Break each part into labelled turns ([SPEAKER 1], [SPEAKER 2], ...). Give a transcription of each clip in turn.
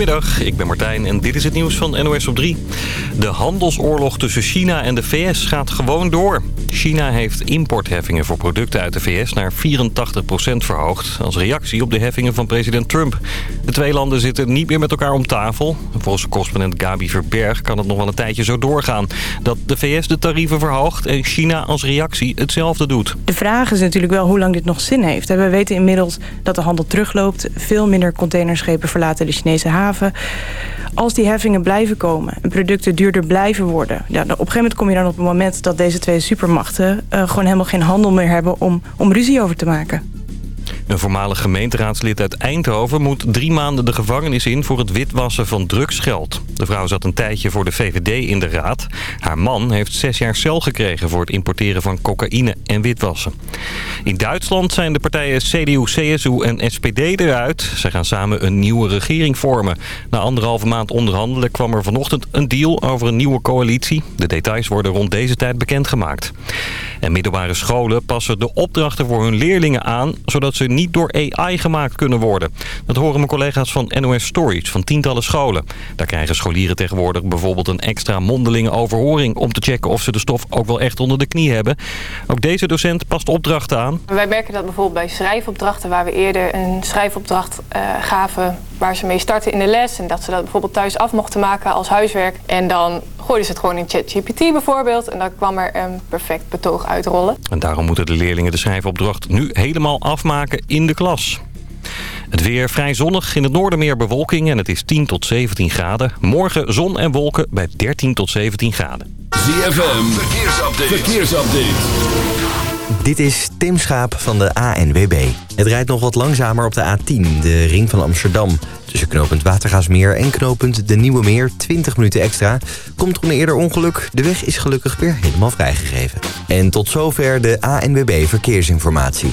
[SPEAKER 1] Goedemiddag, ik ben Martijn en dit is het nieuws van NOS op 3. De handelsoorlog tussen China en de VS gaat gewoon door. China heeft importheffingen voor producten uit de VS naar 84% verhoogd... als reactie op de heffingen van president Trump. De twee landen zitten niet meer met elkaar om tafel. Volgens correspondent Gabi Verberg kan het nog wel een tijdje zo doorgaan... dat de VS de tarieven verhoogt en China als reactie hetzelfde doet.
[SPEAKER 2] De vraag is natuurlijk wel hoe lang dit nog zin heeft. We weten inmiddels dat de handel terugloopt. Veel minder containerschepen verlaten de Chinese haven. Als die heffingen blijven komen en producten duurder blijven worden... Ja, op een gegeven moment kom je dan op het moment dat deze twee supermachten... Uh, gewoon helemaal geen handel meer hebben om, om ruzie over te maken.
[SPEAKER 1] Een voormalig gemeenteraadslid uit Eindhoven moet drie maanden de gevangenis in voor het witwassen van drugsgeld. De vrouw zat een tijdje voor de VVD in de raad. Haar man heeft zes jaar cel gekregen voor het importeren van cocaïne en witwassen. In Duitsland zijn de partijen CDU, CSU en SPD eruit. Ze gaan samen een nieuwe regering vormen. Na anderhalve maand onderhandelen kwam er vanochtend een deal over een nieuwe coalitie. De details worden rond deze tijd bekendgemaakt. En middelbare scholen passen de opdrachten voor hun leerlingen aan... zodat ze niet door AI gemaakt kunnen worden. Dat horen mijn collega's van NOS Stories van tientallen scholen. Daar krijgen scholieren tegenwoordig bijvoorbeeld een extra mondelinge overhoring... om te checken of ze de stof ook wel echt onder de knie hebben. Ook deze docent past opdrachten aan.
[SPEAKER 3] Wij merken dat bijvoorbeeld bij schrijfopdrachten... waar we eerder een schrijfopdracht uh, gaven waar ze mee starten in de les... en dat ze dat bijvoorbeeld thuis af mochten maken als huiswerk... en dan gooiden ze het gewoon in ChatGPT bijvoorbeeld... en dan kwam er een perfect betoog uitrollen.
[SPEAKER 1] En daarom moeten de leerlingen de schrijfopdracht nu helemaal afmaken in de klas. Het weer vrij zonnig, in het noorden meer bewolking en het is 10 tot 17 graden. Morgen zon en wolken bij 13 tot 17 graden.
[SPEAKER 4] ZFM, verkeersupdate. verkeersupdate.
[SPEAKER 5] Dit is Tim Schaap van de ANWB. Het rijdt nog wat langzamer op de A10, de ring van Amsterdam. Tussen knooppunt Watergaasmeer en knooppunt De Nieuwe Meer 20 minuten extra. Komt er een eerder ongeluk, de weg is gelukkig weer helemaal vrijgegeven. En tot zover de ANWB Verkeersinformatie.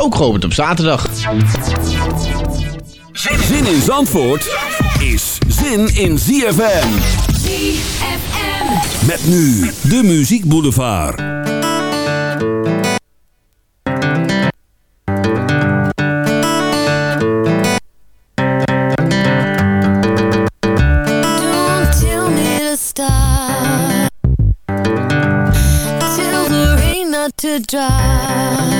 [SPEAKER 6] ook geopend op zaterdag.
[SPEAKER 4] Zin in Zandvoort is zin in ZFM.
[SPEAKER 7] ZFM.
[SPEAKER 4] Met nu de Muziek Boulevard.
[SPEAKER 7] Don't tell me to stop.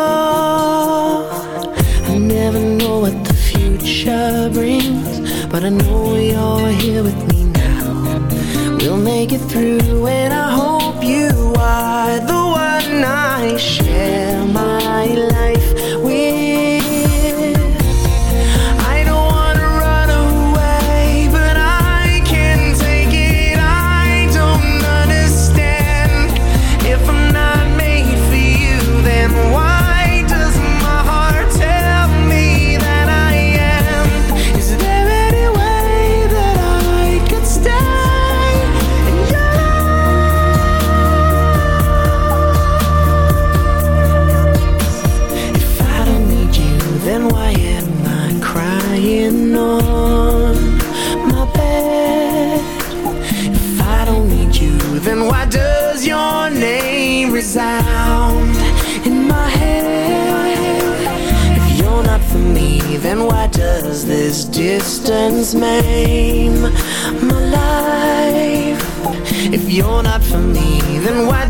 [SPEAKER 8] But I know you're here with me now. We'll make it through, and I hope you are the one I distance maim my life? If you're not for me, then why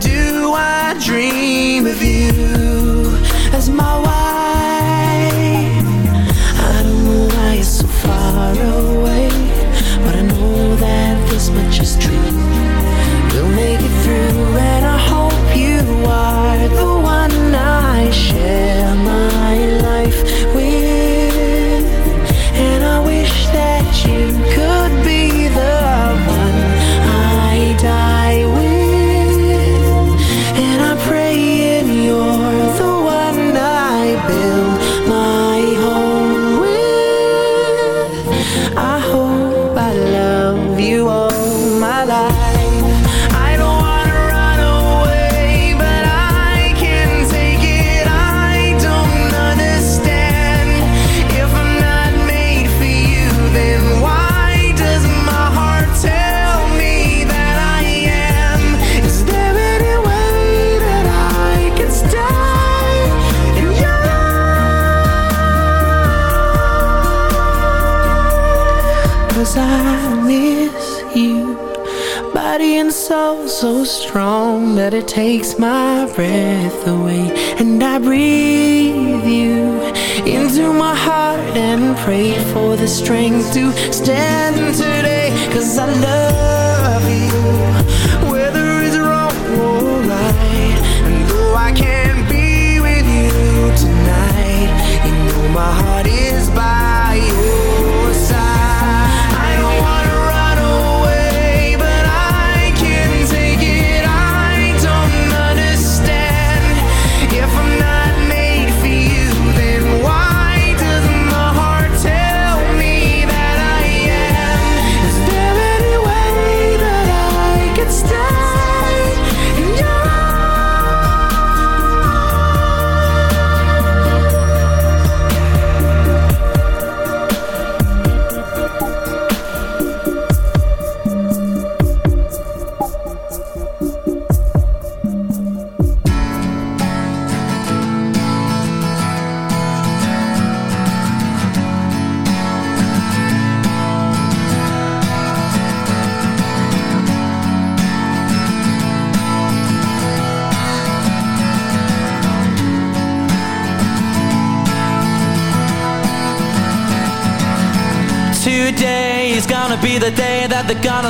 [SPEAKER 8] breath away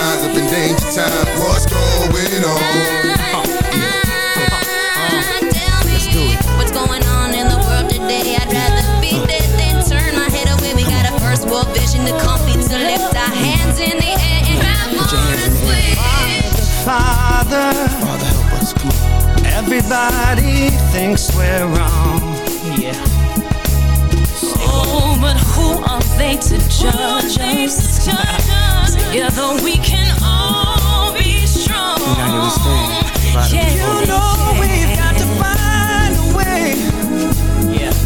[SPEAKER 9] See the
[SPEAKER 10] signs of endangered time. What's going on?
[SPEAKER 7] Tell me what's going on in the world today. I'd rather be dead than turn my head away. We got a first world vision to comfy to lift our hands in the air and have more to swing.
[SPEAKER 9] Father, Father, help us. Come on. Everybody thinks we're wrong. Yeah.
[SPEAKER 7] Oh, but who are they to judge us? Together we can all be strong. Yeah,
[SPEAKER 9] You know we've got to find a way.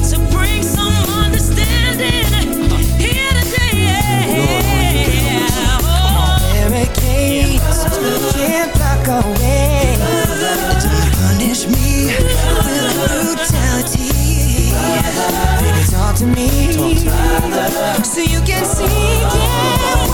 [SPEAKER 7] to bring some understanding here today.
[SPEAKER 9] Barricades can't block our way. Don't punish me with brutality. Baby, talk to me so you can see yeah,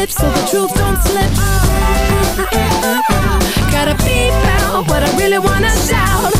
[SPEAKER 11] lips so the truth don't slip. Ah, ah, ah, Gotta beep out what I really wanna shout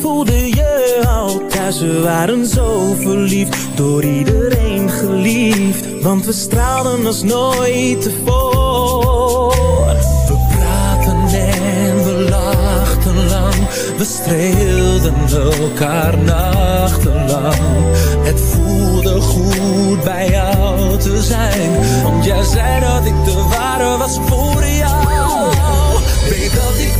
[SPEAKER 12] Voelde
[SPEAKER 13] je al. Thuis We waren zo verliefd, door iedereen geliefd. Want we straalden als nooit tevoren. We praten en we lachten lang. We streelden elkaar nachtenlang. Het voelde goed bij jou te zijn. Want jij zei dat ik de ware was voor jou. Weet dat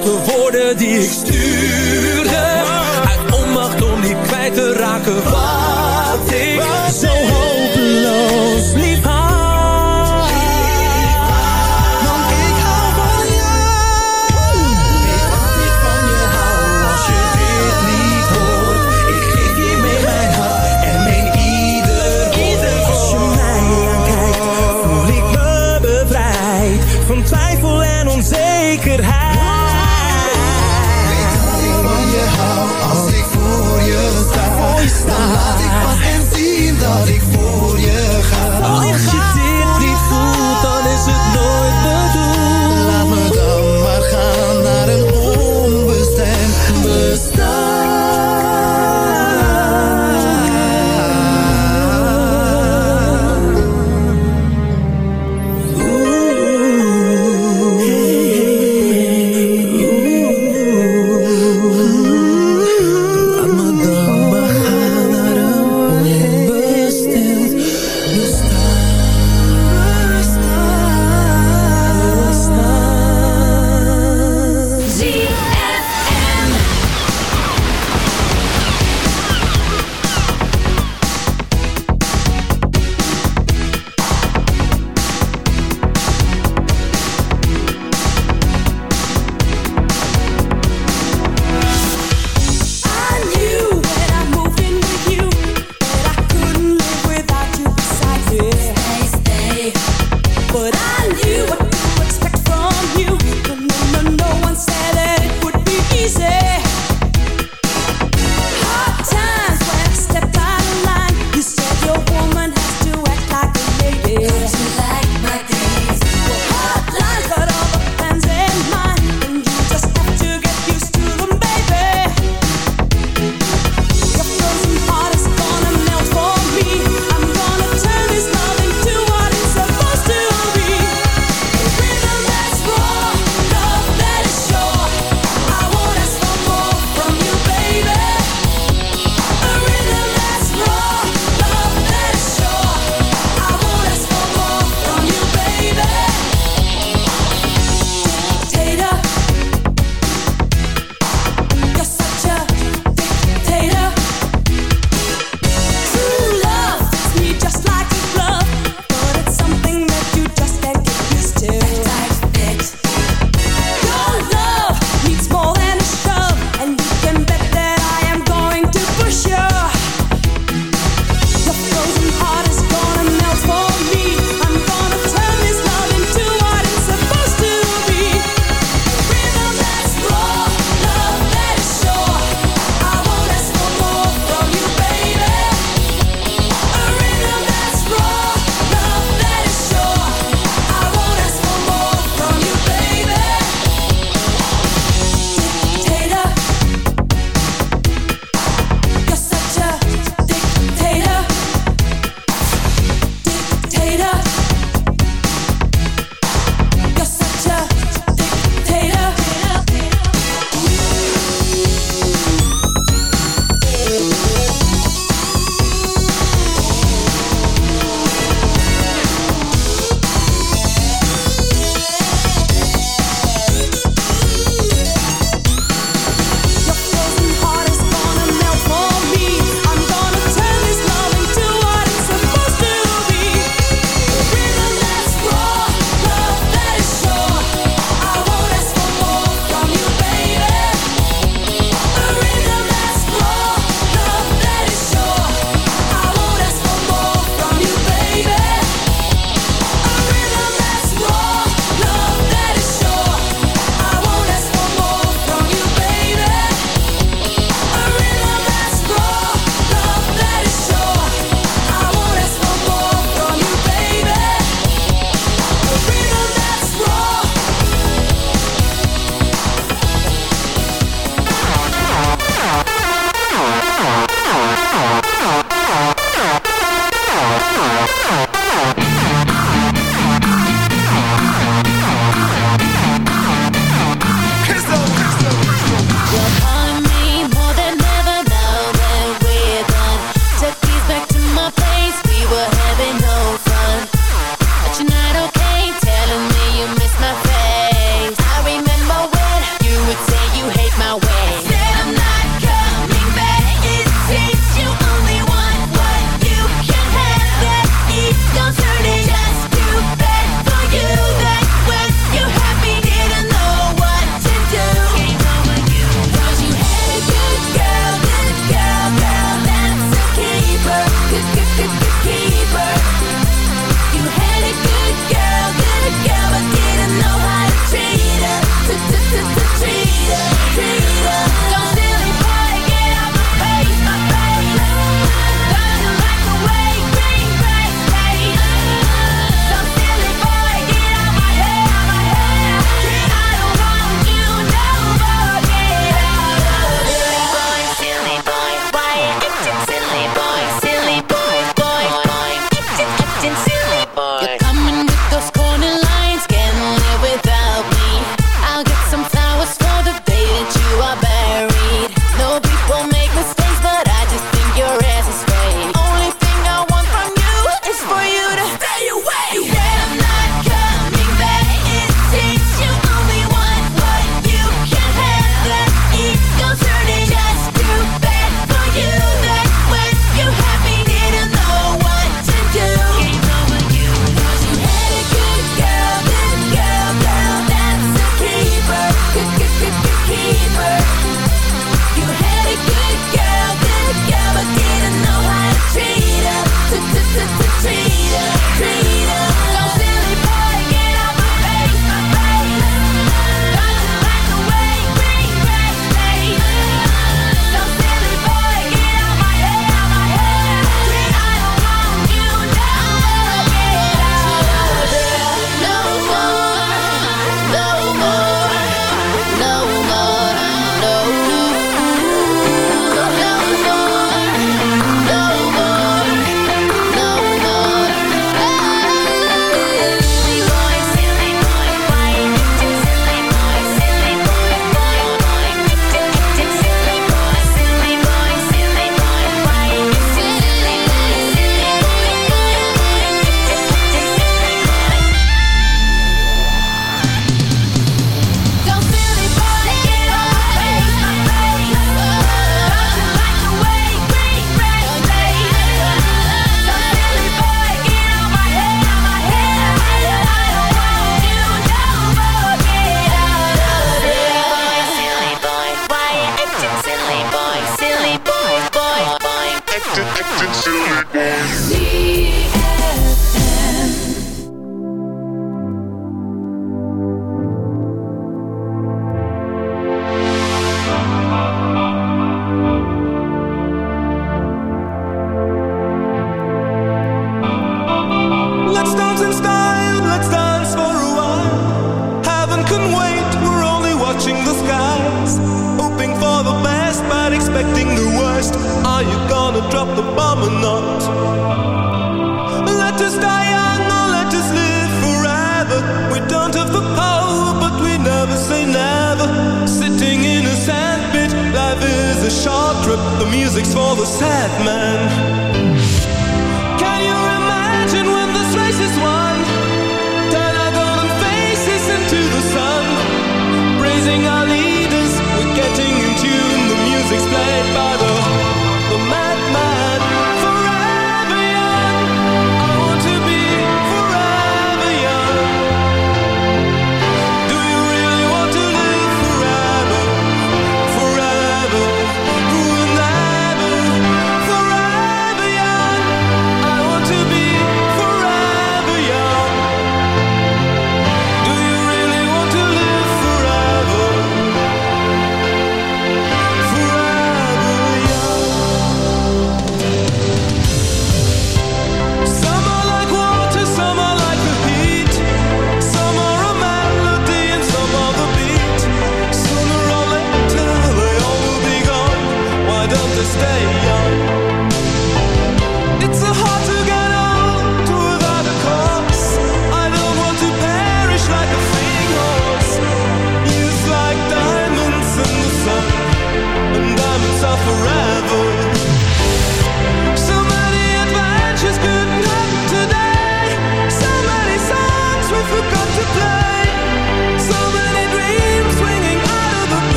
[SPEAKER 13] Foute woorden die ik stuurde. Uit onmacht om niet kwijt te raken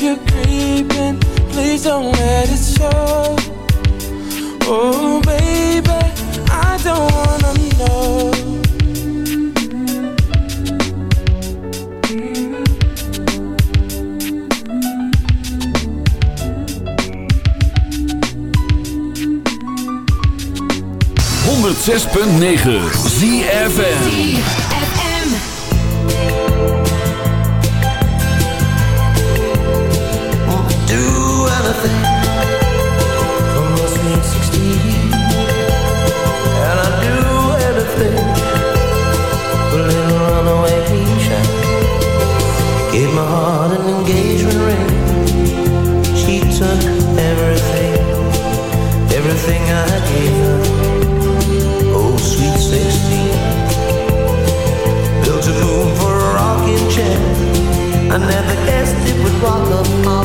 [SPEAKER 14] If you're creeping, please don't let it show. Oh, baby, I don't wanna know.
[SPEAKER 4] Zes punt negen ZFM.
[SPEAKER 15] I never guessed it would rock up my